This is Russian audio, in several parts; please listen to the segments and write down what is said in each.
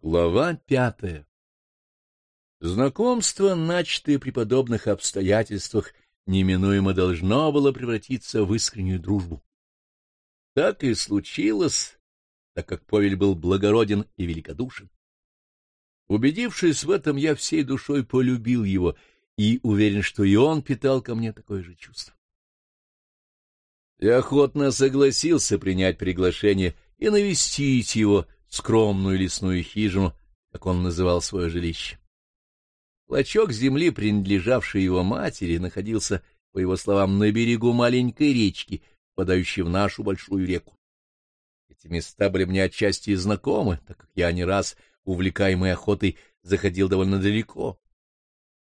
Глава пятая Знакомство, начатое при подобных обстоятельствах, неминуемо должно было превратиться в искреннюю дружбу. Так и случилось, так как Повель был благороден и великодушен. Убедившись в этом, я всей душой полюбил его и уверен, что и он питал ко мне такое же чувство. Я охотно согласился принять приглашение и навестить его, скромную лесную хижину, как он называл свое жилище. Клочок земли, принадлежавший его матери, находился, по его словам, на берегу маленькой речки, впадающей в нашу большую реку. Эти места были мне отчасти знакомы, так как я не раз, увлекаемый охотой, заходил довольно далеко.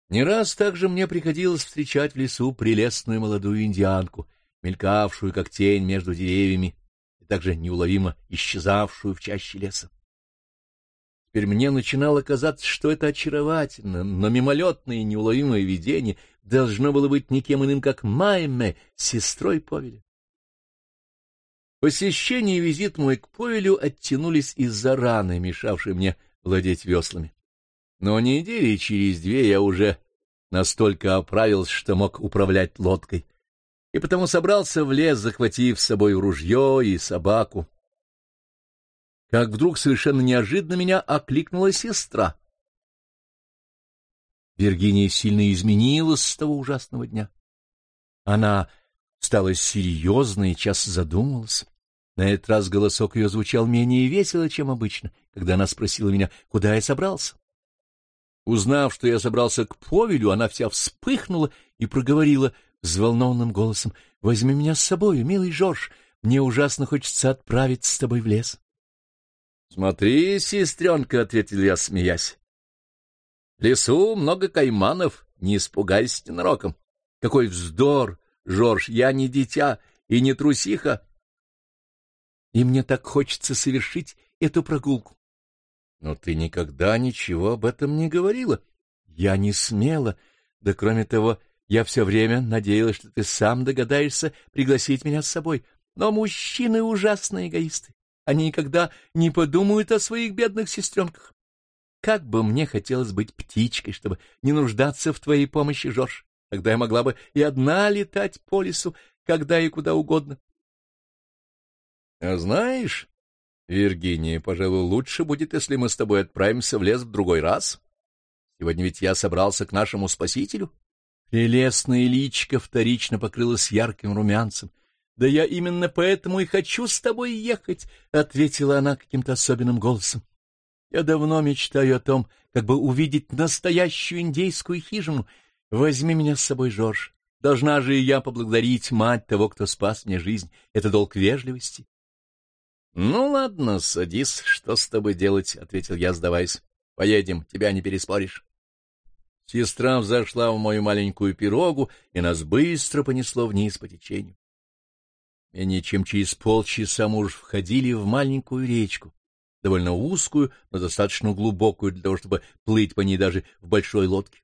Не раз также мне приходилось встречать в лесу прелестную молодую индианку, мелькавшую, как тень между деревьями, и также неуловимо исчезавшую в чаще леса. Теперь мне начинало казаться, что это очаровательно, но мимолетное и неуловимое видение должно было быть никем иным, как Майме, сестрой Повеля. Посещение и визит мой к Повелю оттянулись из-за раны, мешавшей мне владеть веслами. Но недели через две я уже настолько оправился, что мог управлять лодкой, и потому собрался в лес, захватив с собой ружье и собаку. Как вдруг совершенно неожиданно меня окликнула сестра. Виргиния сильно изменилась с того ужасного дня. Она стала серьезной и часто задумалась. На этот раз голосок ее звучал менее весело, чем обычно, когда она спросила меня, куда я собрался. Узнав, что я собрался к Повелю, она вся вспыхнула и проговорила взволнованным голосом. — Возьми меня с собой, милый Жорж, мне ужасно хочется отправиться с тобой в лес. — Смотри, сестренка, — ответил я, смеясь. — В лесу много кайманов, не испугайся ненароком. Какой вздор, Жорж, я не дитя и не трусиха. И мне так хочется совершить эту прогулку. Но ты никогда ничего об этом не говорила. Я не смела. Да кроме того, я все время надеялась, что ты сам догадаешься пригласить меня с собой. Но мужчины ужасные эгоисты. Они никогда не подумают о своих бедных сестренках. Как бы мне хотелось быть птичкой, чтобы не нуждаться в твоей помощи, Жорж. Тогда я могла бы и одна летать по лесу, когда и куда угодно. — А знаешь, Виргиния, пожалуй, лучше будет, если мы с тобой отправимся в лес в другой раз. Сегодня ведь я собрался к нашему спасителю. Прелестная личка вторично покрылась ярким румянцем. — Да я именно поэтому и хочу с тобой ехать, — ответила она каким-то особенным голосом. — Я давно мечтаю о том, как бы увидеть настоящую индейскую хижину. Возьми меня с собой, Жорж. Должна же и я поблагодарить мать того, кто спас мне жизнь. Это долг вежливости. — Ну, ладно, садись, что с тобой делать, — ответил я, сдаваясь. — Поедем, тебя не переспоришь. Сестра взошла в мою маленькую пирогу, и нас быстро понесло вниз по течению. Менее чем через полчаса мы уж входили в маленькую речку, довольно узкую, но достаточно глубокую для того, чтобы плыть по ней даже в большой лодке.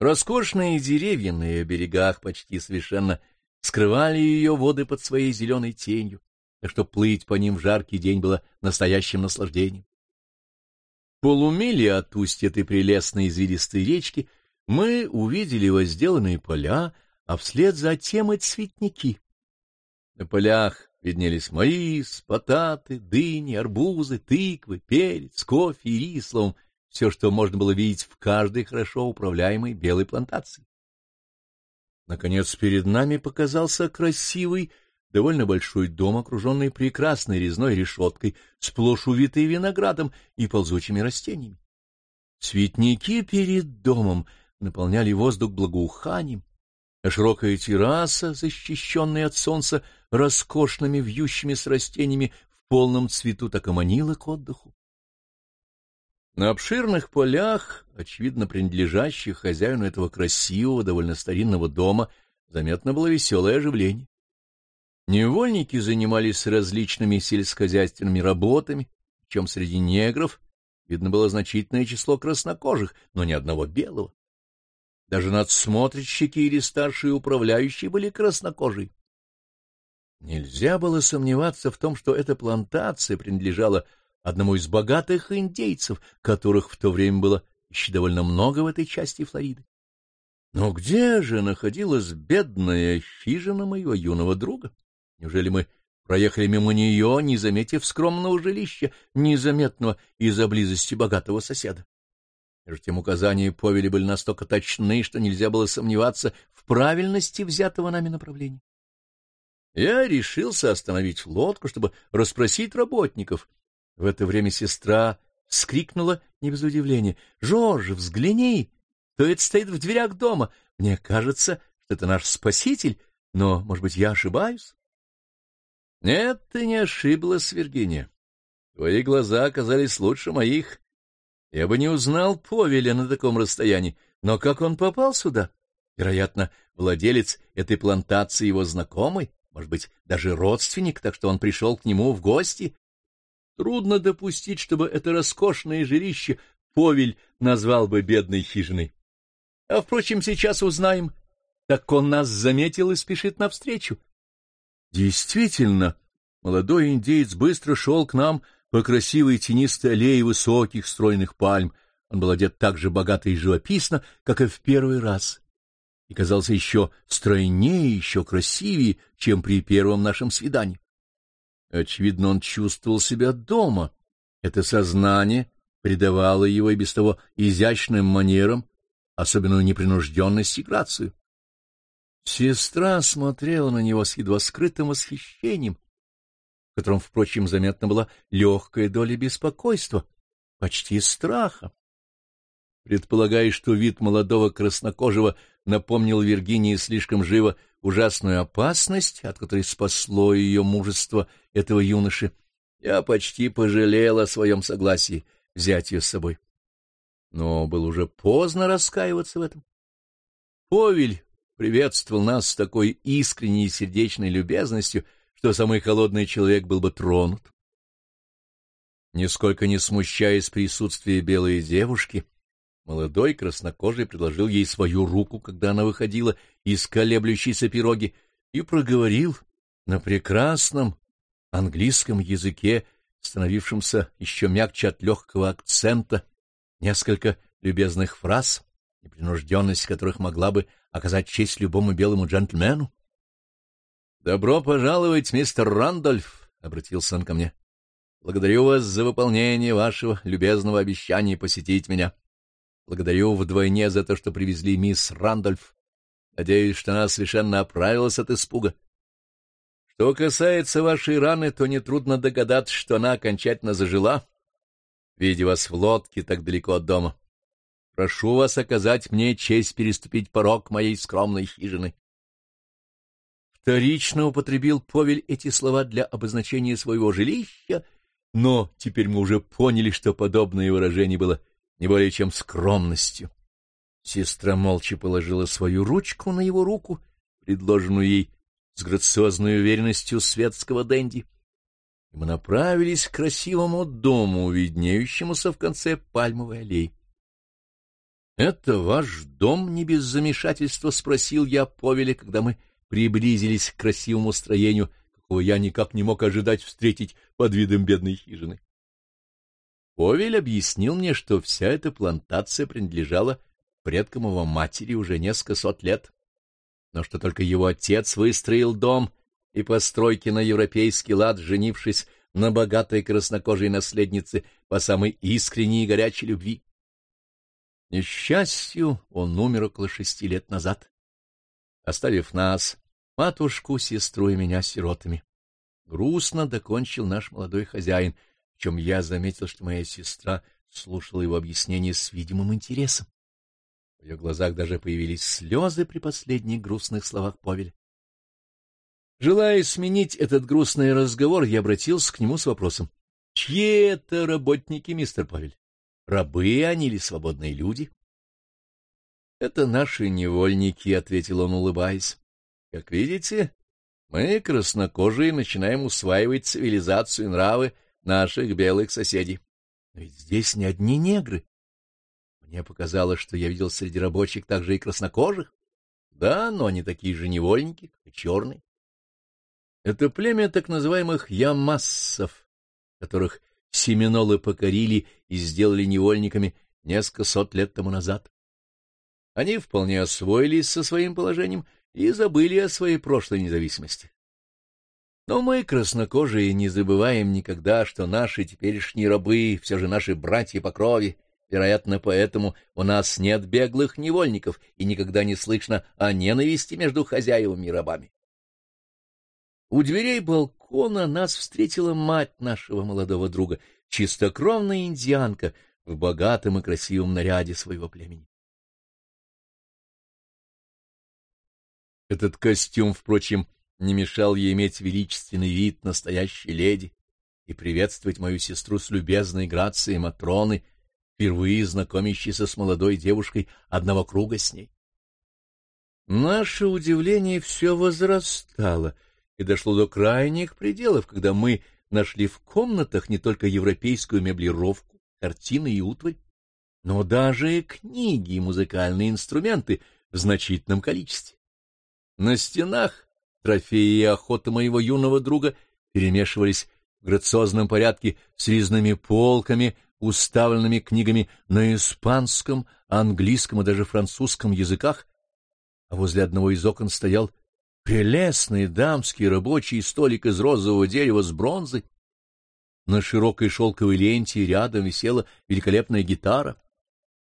Роскошные деревья на ее берегах почти совершенно скрывали ее воды под своей зеленой тенью так что плыть по ним в жаркий день было настоящим наслаждением. Полумили от устья этой прелестной извилистой речки мы увидели возделанные поля, а вслед за тем и цветники. На полях виднелись маис, потаты, дыни, арбузы, тыквы, перец, кофе и рис, словом, все, что можно было видеть в каждой хорошо управляемой белой плантации. Наконец перед нами показался красивый довольно большой дом, окруженный прекрасной резной решеткой, сплошь увитый виноградом и ползучими растениями. Цветники перед домом наполняли воздух благоуханием, а широкая терраса, защищенная от солнца роскошными вьющимися растениями в полном цвету, так и манила к отдыху. На обширных полях, очевидно принадлежащих хозяину этого красивого, довольно старинного дома, заметно было веселое оживление. Невольники занимались различными сельскохозяйственными работами, чем среди негров видно было значительное число краснокожих, но ни одного белого. Даже надсмотрщики или старшие управляющие были краснокожие. Нельзя было сомневаться в том, что эта плантация принадлежала одному из богатых индейцев, которых в то время было еще довольно много в этой части Флориды. Но где же находилась бедная хижина моего юного друга? Неужели мы проехали мимо нее, не заметив скромного жилища, незаметного из-за близости богатого соседа? Между тем указания повели были настолько точны, что нельзя было сомневаться в правильности взятого нами направления. Я решился остановить лодку, чтобы расспросить работников. В это время сестра вскрикнула не без удивления. — Жорж, взгляни! Кто это стоит в дверях дома? Мне кажется, что это наш спаситель, но, может быть, я ошибаюсь? — Нет, ты не ошиблась, Виргиния. Твои глаза оказались лучше моих. Я бы не узнал Повеля на таком расстоянии, но как он попал сюда? Вероятно, владелец этой плантации его знакомый может быть, даже родственник, так что он пришел к нему в гости. Трудно допустить, чтобы это роскошное жилище Повель назвал бы бедной хижиной. А, впрочем, сейчас узнаем. Так он нас заметил и спешит навстречу. Действительно, молодой индеец быстро шел к нам по красивой тенистой аллее высоких стройных пальм. Он был одет так же богато и живописно, как и в первый раз и казался еще стройнее, еще красивее, чем при первом нашем свидании. Очевидно, он чувствовал себя дома. Это сознание придавало его и без того изящным манерам, особенную непринужденность и грацию. Сестра смотрела на него с едва скрытым восхищением, в котором, впрочем, заметна была легкая доля беспокойства, почти страха. Предполагая, что вид молодого краснокожего напомнил Виргинии слишком живо ужасную опасность, от которой спасло ее мужество этого юноши, я почти пожалел о своем согласии взять ее с собой. Но было уже поздно раскаиваться в этом. Повель приветствовал нас с такой искренней и сердечной любезностью, что самый холодный человек был бы тронут. Нисколько не смущаясь присутствия белой девушки, Молодой краснокожий предложил ей свою руку, когда она выходила из колеблющейся пироги, и проговорил на прекрасном английском языке, становившемся еще мягче от легкого акцента, несколько любезных фраз, непринужденность которых могла бы оказать честь любому белому джентльмену. — Добро пожаловать, мистер Рандольф, — обратился он ко мне. — Благодарю вас за выполнение вашего любезного обещания посетить меня. — Благодарю вдвойне за то, что привезли мисс Рандольф. Надеюсь, что она совершенно оправилась от испуга. Что касается вашей раны, то нетрудно догадаться, что она окончательно зажила, видя вас в лодке так далеко от дома. Прошу вас оказать мне честь переступить порог моей скромной хижины. Вторично употребил Повель эти слова для обозначения своего жилища, но теперь мы уже поняли, что подобное выражение было не более чем скромностью. Сестра молча положила свою ручку на его руку, предложенную ей с грациозной уверенностью светского денди. И мы направились к красивому дому, виднеющемуся в конце пальмовой аллеи. — Это ваш дом? — не без замешательства спросил я Повеля, когда мы приблизились к красивому строению, какого я никак не мог ожидать встретить под видом бедной хижины. Повель объяснил мне, что вся эта плантация принадлежала предкам его матери уже несколько сот лет, но что только его отец выстроил дом и постройки на европейский лад, женившись на богатой краснокожей наследнице по самой искренней и горячей любви. Несчастью, он умер около шести лет назад, оставив нас, матушку, сестру и меня сиротами. Грустно докончил наш молодой хозяин — чем я заметил, что моя сестра слушала его объяснение с видимым интересом. В ее глазах даже появились слезы при последних грустных словах Повеля. Желая сменить этот грустный разговор, я обратился к нему с вопросом. — Чьи это работники, мистер Павель? Рабы они или свободные люди? — Это наши невольники, — ответил он, улыбаясь. — Как видите, мы, краснокожие, начинаем усваивать цивилизацию и нравы наших белых соседей. Но ведь здесь не одни негры. Мне показалось, что я видел среди рабочих также и краснокожих. Да, но они такие же невольники, как и черные. Это племя так называемых ямассов, которых семинолы покорили и сделали невольниками несколько сот лет тому назад. Они вполне освоились со своим положением и забыли о своей прошлой независимости. Но мы, краснокожие, не забываем никогда, что наши теперешние рабы все же наши братья по крови. Вероятно, поэтому у нас нет беглых невольников и никогда не слышно о ненависти между хозяевами и рабами. У дверей балкона нас встретила мать нашего молодого друга, чистокровная индианка в богатом и красивом наряде своего племени. Этот костюм, впрочем, не мешал ей иметь величественный вид настоящей леди и приветствовать мою сестру с любезной грацией Матроны, впервые знакомящейся с молодой девушкой одного круга с ней. Наше удивление все возрастало и дошло до крайних пределов, когда мы нашли в комнатах не только европейскую меблировку, картины и утварь, но даже и книги и музыкальные инструменты в значительном количестве. На стенах Трофеи и охота моего юного друга перемешивались в грациозном порядке с резными полками, уставленными книгами на испанском, английском и даже французском языках, а возле одного из окон стоял прелестный дамский рабочий столик из розового дерева с бронзой. На широкой шелковой ленте рядом висела великолепная гитара.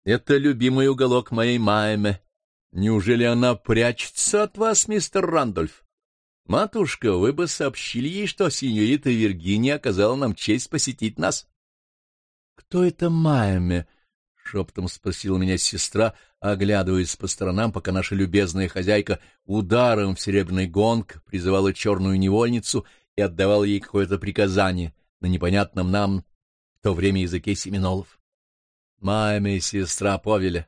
Это любимый уголок моей Майме. Неужели она прячется от вас, мистер Рандольф? Матушка, вы бы сообщили ей, что сеньорита Виргиния оказала нам честь посетить нас. — Кто это Майами? — шепотом спросила меня сестра, оглядываясь по сторонам, пока наша любезная хозяйка ударом в серебряный гонг призывала черную невольницу и отдавала ей какое-то приказание на непонятном нам в то время языке семинолов. Майами — сестра Повеля,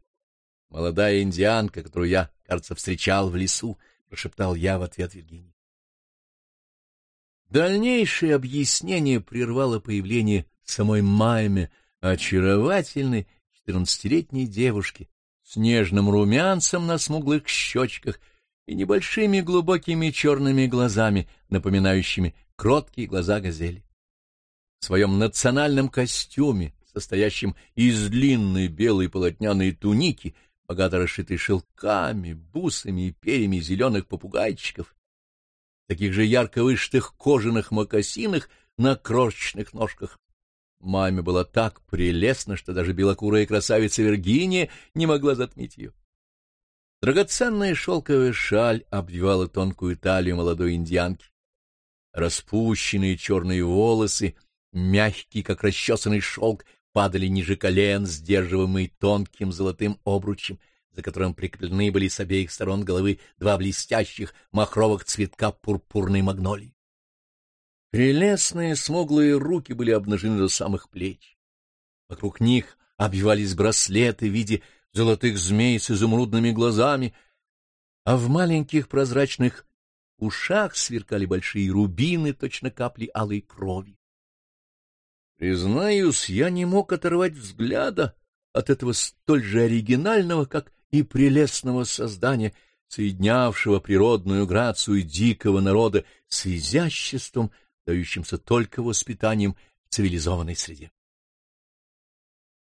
молодая индианка, которую я, кажется, встречал в лесу, — прошептал я в ответ Виргинии. Дальнейшее объяснение прервало появление самой Майме, очаровательной четырнадцатилетней девушки с нежным румянцем на смуглых щечках и небольшими глубокими черными глазами, напоминающими кроткие глаза газели. В своем национальном костюме, состоящем из длинной белой полотняной туники, богато расшитой шелками, бусами и перьями зеленых попугайчиков, таких же ярко вышитых кожаных мокасинах на крошечных ножках. Маме было так прелестно, что даже белокурая красавица Виргиния не могла затмить ее. Драгоценная шелковая шаль обвивала тонкую талию молодой индианки. Распущенные черные волосы, мягкие, как расчесанный шелк, падали ниже колен, сдерживаемые тонким золотым обручем — за которым прикреплены были с обеих сторон головы два блестящих махровых цветка пурпурной магнолии. Прелестные смуглые руки были обнажены до самых плеч. Вокруг них обвивались браслеты в виде золотых змей с изумрудными глазами, а в маленьких прозрачных ушах сверкали большие рубины, точно капли алой крови. Признаюсь, я не мог оторвать взгляда от этого столь же оригинального, как и прелестного создания, соединявшего природную грацию дикого народа с изяществом, дающимся только воспитанием в цивилизованной среде.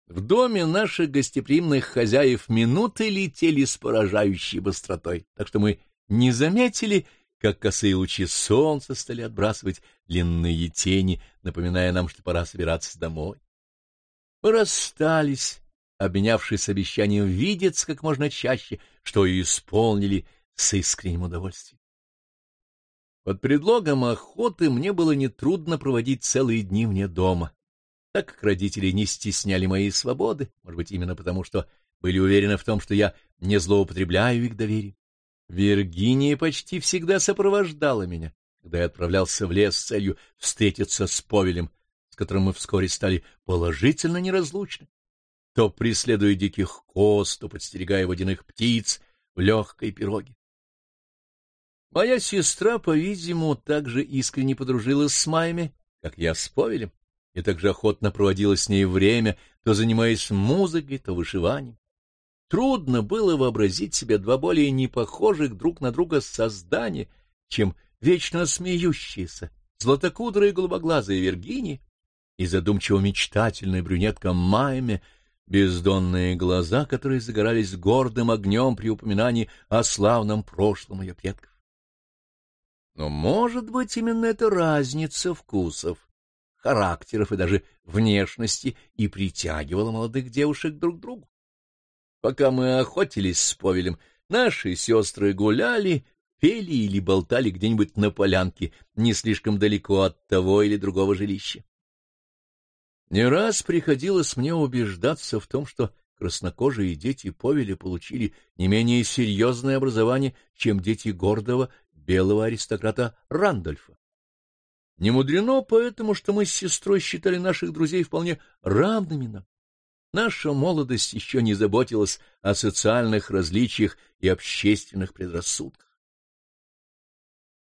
В доме наших гостеприимных хозяев минуты летели с поражающей быстротой, так что мы не заметили, как косые лучи солнца стали отбрасывать длинные тени, напоминая нам, что пора собираться домой. Мы расстались, обменявшись обещанием видеться как можно чаще, что и исполнили с искренним удовольствием. Под предлогом охоты мне было нетрудно проводить целые дни вне дома, так как родители не стесняли моей свободы, может быть, именно потому, что были уверены в том, что я не злоупотребляю их доверием. Виргиния почти всегда сопровождала меня, когда я отправлялся в лес с целью встретиться с Повелем, с которым мы вскоре стали положительно неразлучны то преследуя диких коз, то подстерегая водяных птиц в легкой пироге. Моя сестра, по-видимому, также искренне подружилась с Майями, как я с Повелем, и также охотно проводила с ней время, то занимаясь музыкой, то вышиванием. Трудно было вообразить себе два более непохожих друг на друга создания, чем вечно смеющиеся, златокудрые голубоглазые Виргинии и задумчиво-мечтательная брюнетка Майме, бездонные глаза, которые загорались гордым огнем при упоминании о славном прошлом ее предков. Но, может быть, именно эта разница вкусов, характеров и даже внешности и притягивала молодых девушек друг к другу. Пока мы охотились с Повелем, наши сестры гуляли, пели или болтали где-нибудь на полянке, не слишком далеко от того или другого жилища. Не раз приходилось мне убеждаться в том, что краснокожие дети Повеля получили не менее серьезное образование, чем дети гордого белого аристократа Рандольфа. Не мудрено поэтому, что мы с сестрой считали наших друзей вполне равными нам. Наша молодость еще не заботилась о социальных различиях и общественных предрассудках.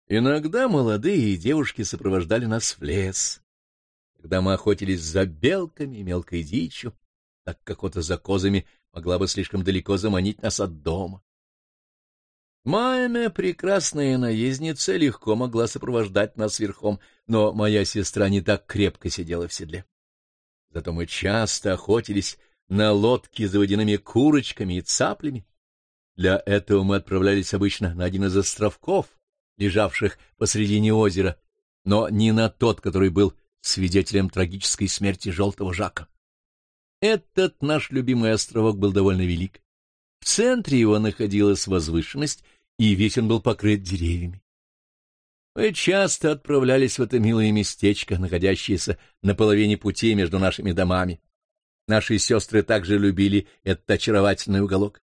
Иногда молодые девушки сопровождали нас в лес, когда мы охотились за белками и мелкой дичью, так как охота за козами могла бы слишком далеко заманить нас от дома. Майме, прекрасная наездница, легко могла сопровождать нас верхом, но моя сестра не так крепко сидела в седле. Зато мы часто охотились на лодке за водяными курочками и цаплями. Для этого мы отправлялись обычно на один из островков, лежавших посредине озера, но не на тот, который был свидетелем трагической смерти Желтого Жака. Этот наш любимый островок был довольно велик. В центре его находилась возвышенность, и весь он был покрыт деревьями. Мы часто отправлялись в это милое местечко, находящееся на половине пути между нашими домами. Наши сестры также любили этот очаровательный уголок.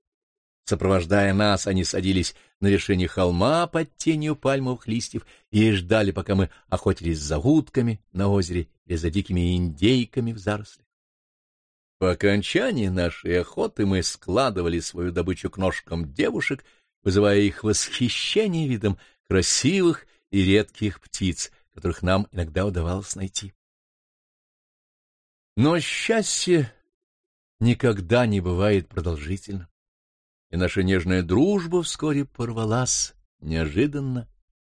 Сопровождая нас, они садились на вершине холма под тенью пальмовых листьев и ждали, пока мы охотились за утками на озере или за дикими индейками в зарослях. По окончании нашей охоты мы складывали свою добычу к ножкам девушек, вызывая их восхищение видом красивых и редких птиц, которых нам иногда удавалось найти. Но счастье никогда не бывает продолжительным и наша нежная дружба вскоре порвалась неожиданно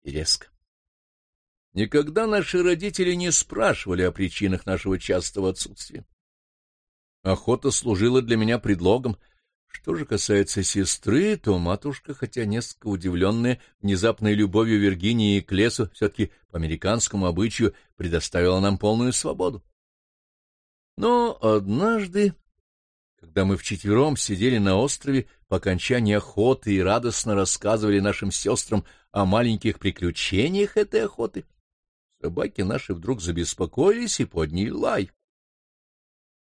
и резко. Никогда наши родители не спрашивали о причинах нашего частого отсутствия. Охота служила для меня предлогом. Что же касается сестры, то матушка, хотя несколько удивленная внезапной любовью Виргинии к лесу, все-таки по американскому обычаю предоставила нам полную свободу. Но однажды когда мы вчетвером сидели на острове по окончании охоты и радостно рассказывали нашим сестрам о маленьких приключениях этой охоты, собаки наши вдруг забеспокоились и подняли лай.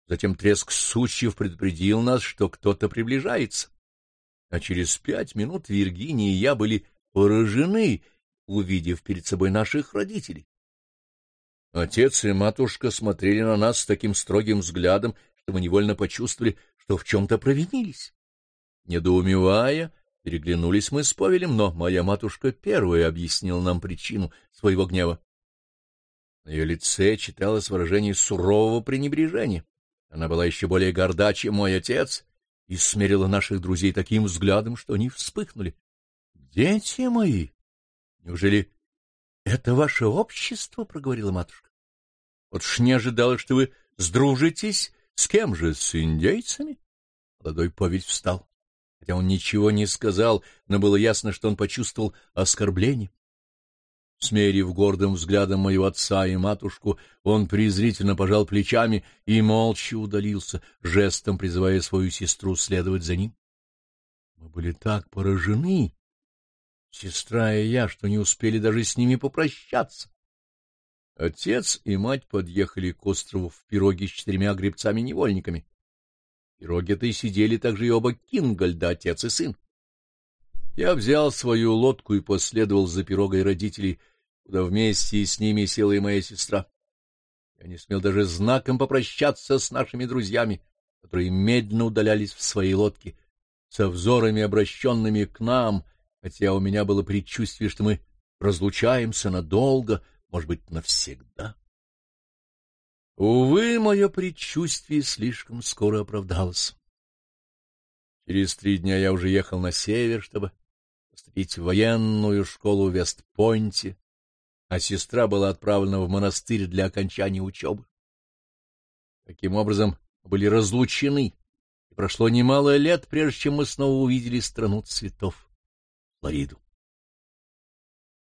Затем треск сучьев предупредил нас, что кто-то приближается. А через пять минут Виргиния и я были поражены, увидев перед собой наших родителей. Отец и матушка смотрели на нас с таким строгим взглядом, что мы невольно почувствовали, что в чем-то провинились. Недоумевая, переглянулись мы с Павелем, но моя матушка первая объяснила нам причину своего гнева. На ее лице читалось выражение сурового пренебрежения. Она была еще более горда, чем мой отец, и смерила наших друзей таким взглядом, что они вспыхнули. — Дети мои! Неужели это ваше общество? — проговорила матушка. — Вот ж не ожидала, что вы сдружитесь с кем же, с индейцами? Молодой поведь встал. Хотя он ничего не сказал, но было ясно, что он почувствовал оскорбление. Смерив гордым взглядом моего отца и матушку, он презрительно пожал плечами и молча удалился, жестом призывая свою сестру следовать за ним. Мы были так поражены, сестра и я, что не успели даже с ними попрощаться. Отец и мать подъехали к острову в пироге с четырьмя гребцами-невольниками. В пироге-то и сидели также и оба Кингольда, отец и сын. Я взял свою лодку и последовал за пирогой родителей, куда вместе с ними села и моя сестра. Я не смел даже знаком попрощаться с нашими друзьями, которые медленно удалялись в своей лодке, со взорами, обращенными к нам, хотя у меня было предчувствие, что мы разлучаемся надолго — может быть, навсегда. Увы, мое предчувствие слишком скоро оправдалось. Через три дня я уже ехал на север, чтобы поступить в военную школу в Вестпойнте, а сестра была отправлена в монастырь для окончания учебы. Таким образом, были разлучены, и прошло немало лет, прежде чем мы снова увидели страну цветов — Флориду.